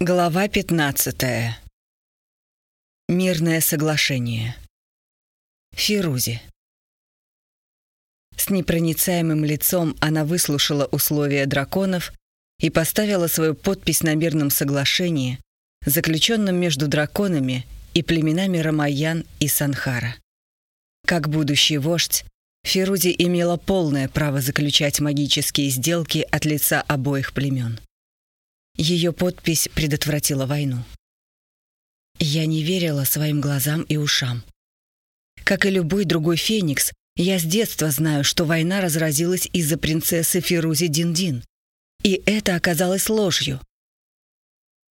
Глава 15. Мирное соглашение. Фирузи. С непроницаемым лицом она выслушала условия драконов и поставила свою подпись на мирном соглашении, заключенном между драконами и племенами Рамаян и Санхара. Как будущий вождь, Фирузи имела полное право заключать магические сделки от лица обоих племен. Ее подпись предотвратила войну. Я не верила своим глазам и ушам. Как и любой другой феникс, я с детства знаю, что война разразилась из-за принцессы Фирузи Диндин. И это оказалось ложью.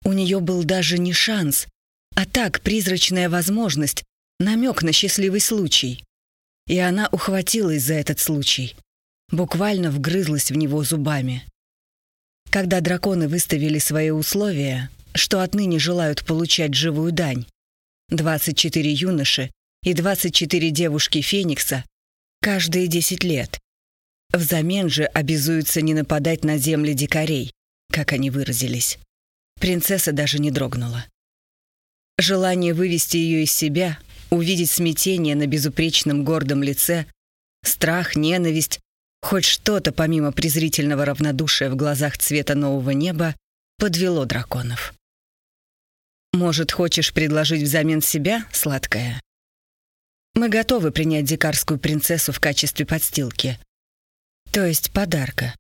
У нее был даже не шанс, а так призрачная возможность, намек на счастливый случай. И она ухватилась за этот случай. Буквально вгрызлась в него зубами. Когда драконы выставили свои условия, что отныне желают получать живую дань, 24 юноши и 24 девушки Феникса каждые 10 лет. Взамен же обязуются не нападать на земли дикарей, как они выразились. Принцесса даже не дрогнула. Желание вывести ее из себя, увидеть смятение на безупречном гордом лице, страх, ненависть Хоть что-то, помимо презрительного равнодушия в глазах цвета нового неба, подвело драконов. «Может, хочешь предложить взамен себя, сладкая?» «Мы готовы принять дикарскую принцессу в качестве подстилки, то есть подарка.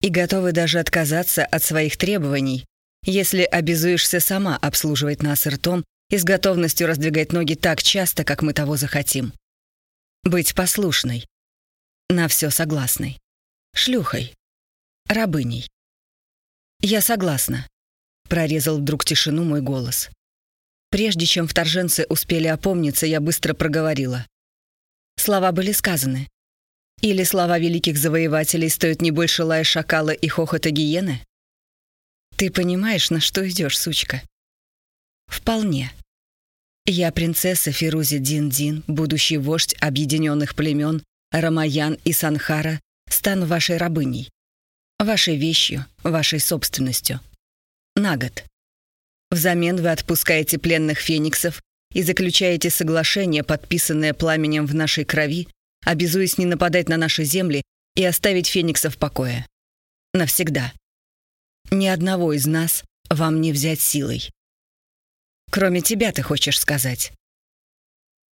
И готовы даже отказаться от своих требований, если обязуешься сама обслуживать нас ртом и с готовностью раздвигать ноги так часто, как мы того захотим. Быть послушной, на все согласной. Шлюхой. Рабыней. «Я согласна», — прорезал вдруг тишину мой голос. Прежде чем вторженцы успели опомниться, я быстро проговорила. Слова были сказаны. Или слова великих завоевателей стоят не больше лая шакала и хохота гиены? Ты понимаешь, на что идешь, сучка? Вполне. Я принцесса Фирузи Дин-Дин, будущий вождь объединенных племен, Рамаян и Санхара стану вашей рабыней, вашей вещью, вашей собственностью. На год. Взамен вы отпускаете пленных фениксов и заключаете соглашение, подписанное пламенем в нашей крови, обязуясь не нападать на наши земли и оставить феникса в покое. Навсегда. Ни одного из нас вам не взять силой. Кроме тебя, ты хочешь сказать.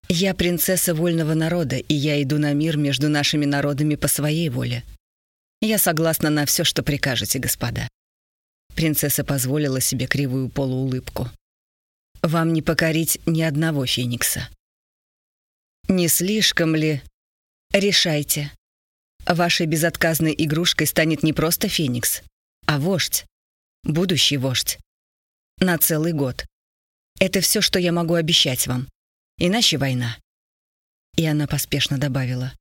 Я принцесса вольного народа, и я иду на мир между нашими народами по своей воле. Я согласна на все, что прикажете, господа. Принцесса позволила себе кривую полуулыбку. Вам не покорить ни одного феникса. Не слишком ли? Решайте. Вашей безотказной игрушкой станет не просто феникс, а вождь. Будущий вождь. На целый год. Это все, что я могу обещать вам. Иначе война. И она поспешно добавила.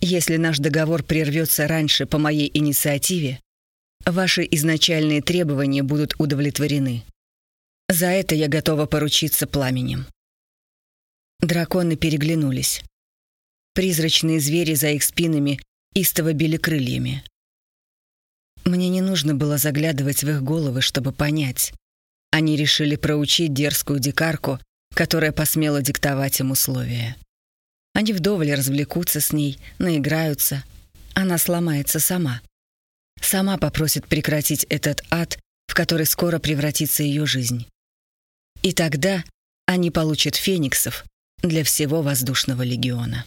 Если наш договор прервется раньше по моей инициативе, ваши изначальные требования будут удовлетворены. За это я готова поручиться пламенем. Драконы переглянулись. Призрачные звери за их спинами истово били крыльями. Мне не нужно было заглядывать в их головы, чтобы понять. Они решили проучить дерзкую дикарку, которая посмела диктовать им условия. Они вдоволь развлекутся с ней, наиграются. Она сломается сама. Сама попросит прекратить этот ад, в который скоро превратится ее жизнь. И тогда они получат фениксов для всего воздушного легиона.